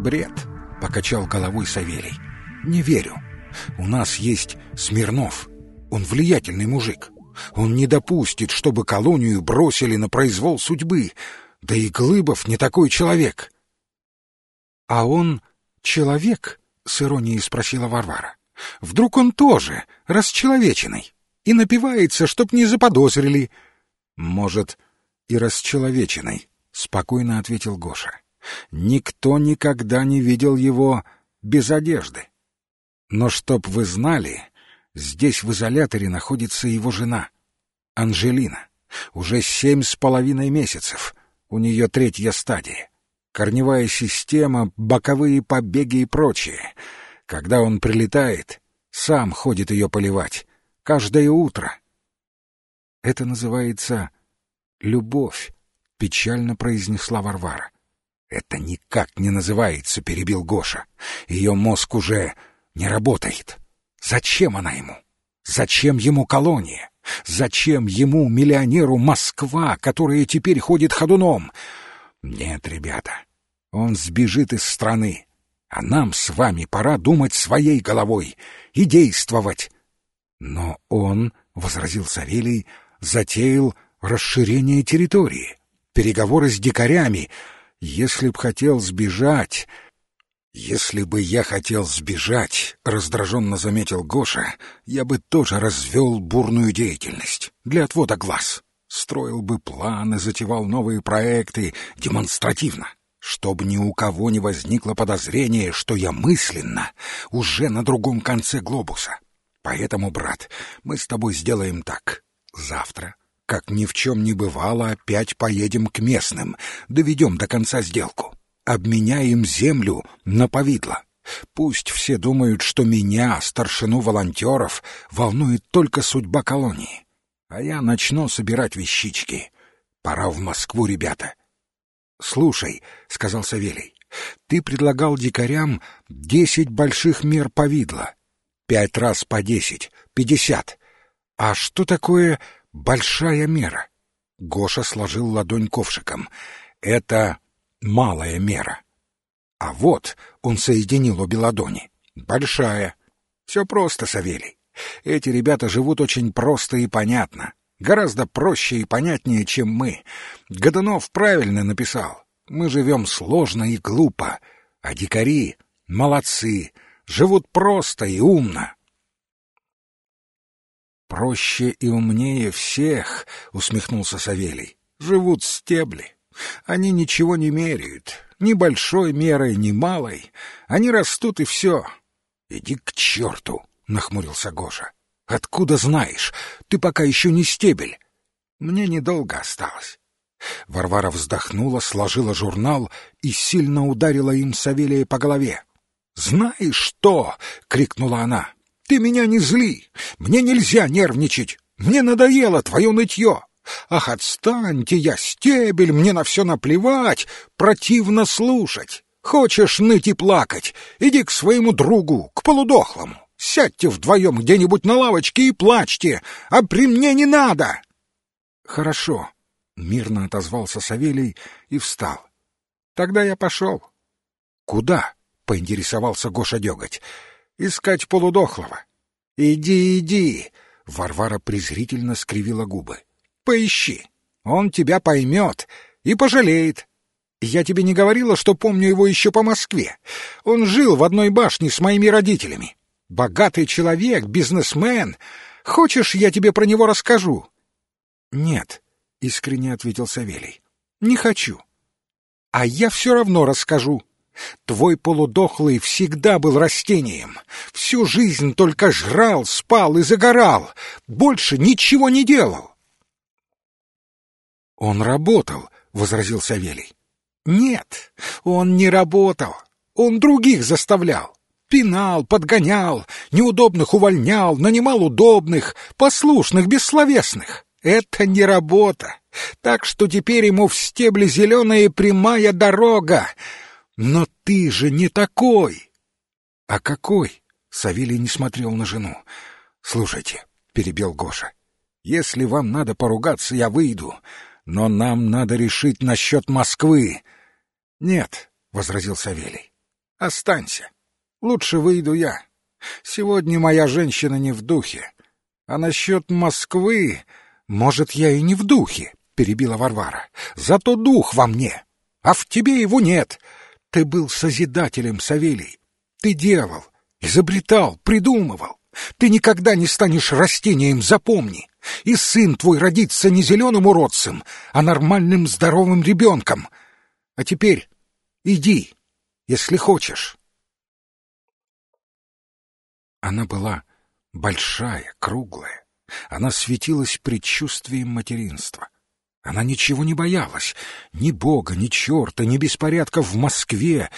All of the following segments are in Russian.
Бред, покачал головой Савелий. Не верю. У нас есть Смирнов. Он влиятельный мужик. Он не допустит, чтобы колонию бросили на произвол судьбы. Да и Глыбов не такой человек. А он человек? С иронией спросила Варвара. Вдруг он тоже расчеловеченный и напивается, чтоб не заподозрили. Может, и расчеловеченный, спокойно ответил Гоша. Никто никогда не видел его без одежды. Но чтоб вы знали, здесь в изоляторе находится его жена, Анжелина. Уже семь с половиной месяцев. У нее третья стадия. Корневая система, боковые побеги и прочее. Когда он прилетает, сам ходит ее поливать. Каждое утро. Это называется любовь, печально произнесла Варвара. Это никак не называется, перебил Гоша. Ее мозг уже не работает. Зачем она ему? Зачем ему колония? Зачем ему, миллионеру, Москва, которая теперь ходит ходуном? Нет, ребята, он сбежит из страны, а нам с вами пора думать своей головой и действовать. Но он, — возразил Савелий, — затеял расширение территории, переговоры с дикарями. Если б хотел сбежать, «Если бы я хотел сбежать», — раздраженно заметил Гоша, «я бы тоже развел бурную деятельность для отвода глаз. Строил бы планы, затевал новые проекты демонстративно, чтобы ни у кого не возникло подозрения, что я мысленно уже на другом конце глобуса. Поэтому, брат, мы с тобой сделаем так. Завтра, как ни в чем не бывало, опять поедем к местным, доведем до конца сделку» обменяем землю на повидло. Пусть все думают, что меня, старшину волонтеров, волнует только судьба колонии. А я начну собирать вещички. Пора в Москву, ребята. — Слушай, — сказал Савелий, — ты предлагал дикарям десять больших мер повидла. Пять раз по десять, пятьдесят. А что такое большая мера? Гоша сложил ладонь ковшиком. — Это малая мера. А вот он соединил обе ладони. Большая. Все просто, Савелий. Эти ребята живут очень просто и понятно. Гораздо проще и понятнее, чем мы. Годунов правильно написал. Мы живем сложно и глупо, а дикари молодцы, живут просто и умно. «Проще и умнее всех», — усмехнулся Савелий, — «живут стебли». Они ничего не меряют, ни большой мерой, ни малой. Они растут и все. Иди к черту, нахмурился Гоша. Откуда знаешь? Ты пока еще не стебель. Мне недолго осталось. Варвара вздохнула, сложила журнал и сильно ударила им Савелия по голове. «Знаешь что?» — крикнула она. «Ты меня не зли! Мне нельзя нервничать! Мне надоело твое нытье! Ах, отстаньте, я стебель, мне на все наплевать, противно слушать. Хочешь ныть и плакать, иди к своему другу, к полудохлому. Сядьте вдвоем где-нибудь на лавочке и плачьте, а при мне не надо. Хорошо, мирно отозвался Савелий и встал. Тогда я пошел. Куда? поинтересовался Гоша Деготь. Искать полудохлого. Иди, иди. Варвара презрительно скривила губы. Поищи. Он тебя поймет и пожалеет. Я тебе не говорила, что помню его еще по Москве. Он жил в одной башне с моими родителями. Богатый человек, бизнесмен. Хочешь, я тебе про него расскажу? Нет, искренне ответил Савелий. Не хочу. А я все равно расскажу. Твой полудохлый всегда был растением. Всю жизнь только жрал, спал и загорал. Больше ничего не делал. Он работал, возразил Савелий. Нет, он не работал. Он других заставлял. Пинал, подгонял, неудобных увольнял, нанимал удобных, послушных, бессловесных. Это не работа. Так что теперь ему в стебле зеленая прямая дорога. Но ты же не такой. А какой? Савелий не смотрел на жену. Слушайте, перебил Гоша. Если вам надо поругаться, я выйду Но нам надо решить насчет Москвы. Нет, — возразил Савелий, — останься. Лучше выйду я. Сегодня моя женщина не в духе. А насчет Москвы... Может, я и не в духе, — перебила Варвара. Зато дух во мне, а в тебе его нет. Ты был созидателем, Савелий. Ты делал, изобретал, придумывал. Ты никогда не станешь растением, запомни. И сын твой родится не зеленым уродцем, а нормальным здоровым ребенком. А теперь иди, если хочешь. Она была большая, круглая. Она светилась предчувствием материнства. Она ничего не боялась, ни бога, ни черта, ни беспорядков в Москве,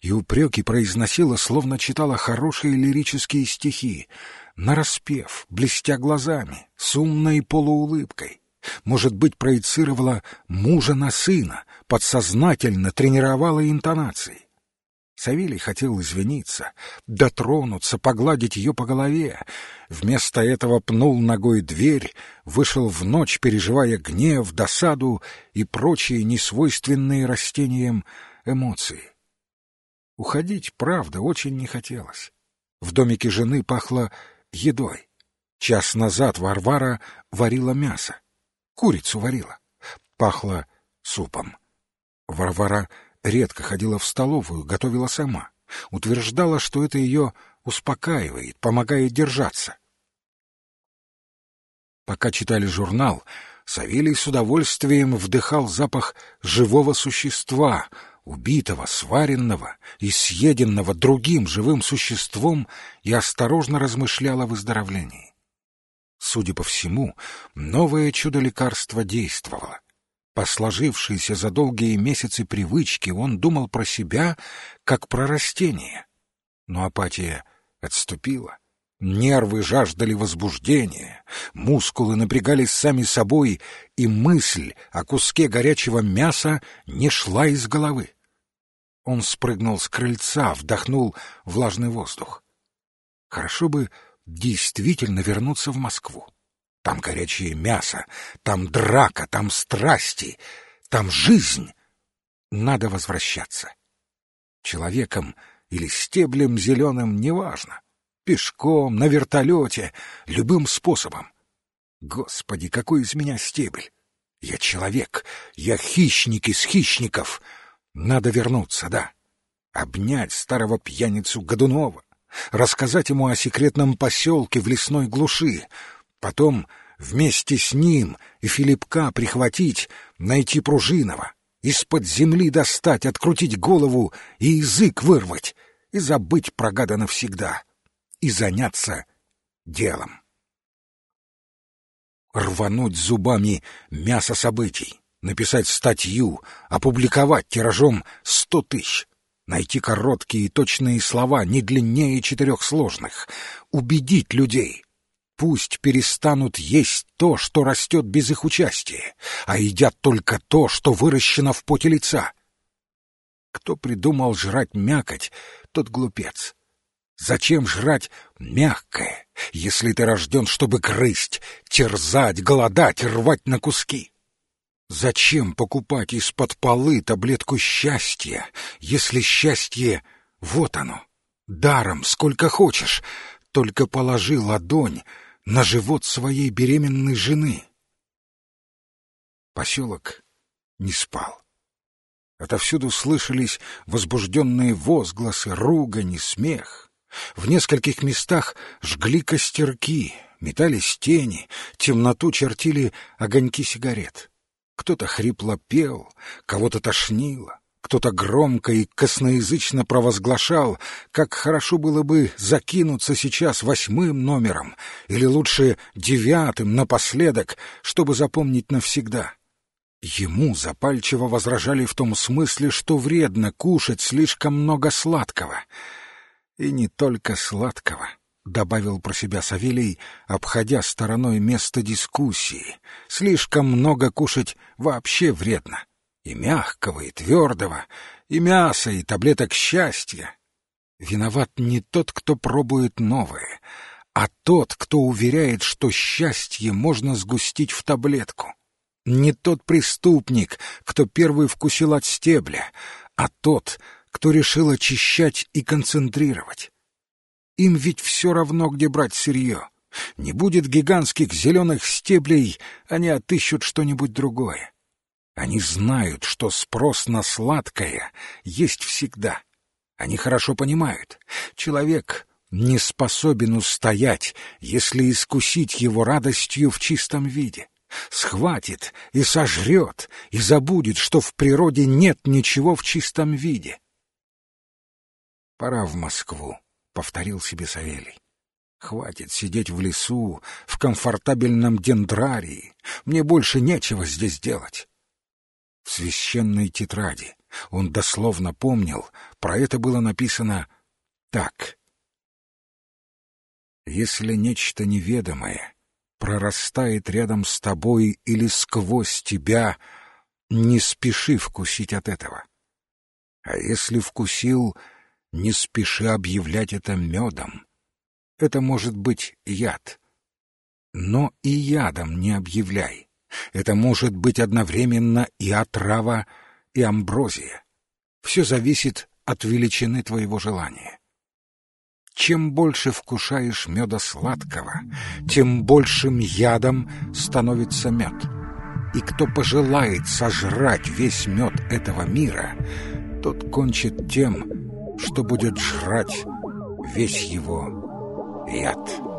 и упреки произносила, словно читала хорошие лирические стихи, нараспев, блестя глазами, с умной полуулыбкой. Может быть, проецировала мужа на сына, подсознательно тренировала интонации. Савелий хотел извиниться, дотронуться, погладить ее по голове. Вместо этого пнул ногой дверь, вышел в ночь, переживая гнев, досаду и прочие несвойственные растениям эмоции. Уходить, правда, очень не хотелось. В домике жены пахло едой. Час назад Варвара варила мясо. Курицу варила. Пахло супом. Варвара редко ходила в столовую, готовила сама. Утверждала, что это ее успокаивает, помогает держаться. Пока читали журнал, Савелий с удовольствием вдыхал запах живого существа, убитого, сваренного и съеденного другим живым существом, и осторожно размышлял о выздоровлении. Судя по всему, новое чудо-лекарство действовало. По сложившейся за долгие месяцы привычке он думал про себя, как про растение. Но апатия отступила. Нервы жаждали возбуждения, мускулы напрягались сами собой, и мысль о куске горячего мяса не шла из головы. Он спрыгнул с крыльца, вдохнул влажный воздух. Хорошо бы действительно вернуться в Москву. Там горячее мясо, там драка, там страсти, там жизнь. Надо возвращаться. Человеком или стеблем зеленым неважно. Пешком, на вертолете, любым способом. Господи, какой из меня стебель! Я человек, я хищник из хищников. Надо вернуться, да. Обнять старого пьяницу Годунова, рассказать ему о секретном поселке в лесной глуши, Потом вместе с ним и Филипка прихватить, найти Пружинова, из-под земли достать, открутить голову и язык вырвать, и забыть про гада навсегда, и заняться делом. Рвануть зубами мясо событий, написать статью, опубликовать тиражом сто тысяч, найти короткие и точные слова, не длиннее четырех сложных, убедить людей, Пусть перестанут есть то, что растет без их участия, а едят только то, что выращено в поте лица. Кто придумал жрать мякоть, тот глупец. Зачем жрать мягкое, если ты рожден, чтобы грызть, терзать, голодать, рвать на куски? Зачем покупать из-под полы таблетку счастья, если счастье — вот оно, даром, сколько хочешь, только положи ладонь на живот своей беременной жены. Поселок не спал. Отовсюду слышались возбужденные возгласы, ругань и смех. В нескольких местах жгли костерки, метались тени, темноту чертили огоньки сигарет. Кто-то хрипло пел, кого-то тошнило. Кто-то громко и косноязычно провозглашал, как хорошо было бы закинуться сейчас восьмым номером, или лучше девятым напоследок, чтобы запомнить навсегда. Ему запальчиво возражали в том смысле, что вредно кушать слишком много сладкого. И не только сладкого, — добавил про себя Савелий, обходя стороной место дискуссии. Слишком много кушать вообще вредно и мягкого, и твердого, и мяса, и таблеток счастья. Виноват не тот, кто пробует новое, а тот, кто уверяет, что счастье можно сгустить в таблетку. Не тот преступник, кто первый вкусил от стебля, а тот, кто решил очищать и концентрировать. Им ведь все равно, где брать сырье. Не будет гигантских зеленых стеблей, они отыщут что-нибудь другое. Они знают, что спрос на сладкое есть всегда. Они хорошо понимают. Человек не способен устоять, если искусить его радостью в чистом виде. Схватит и сожрет, и забудет, что в природе нет ничего в чистом виде. «Пора в Москву», — повторил себе Савелий. «Хватит сидеть в лесу, в комфортабельном дендрарии. Мне больше нечего здесь делать». В священной тетради он дословно помнил, про это было написано так. «Если нечто неведомое прорастает рядом с тобой или сквозь тебя, не спеши вкусить от этого. А если вкусил, не спеши объявлять это медом. Это может быть яд. Но и ядом не объявляй. Это может быть одновременно и отрава, и амброзия. Все зависит от величины твоего желания. Чем больше вкушаешь меда сладкого, тем большим ядом становится мед. И кто пожелает сожрать весь мед этого мира, тот кончит тем, что будет жрать весь его яд».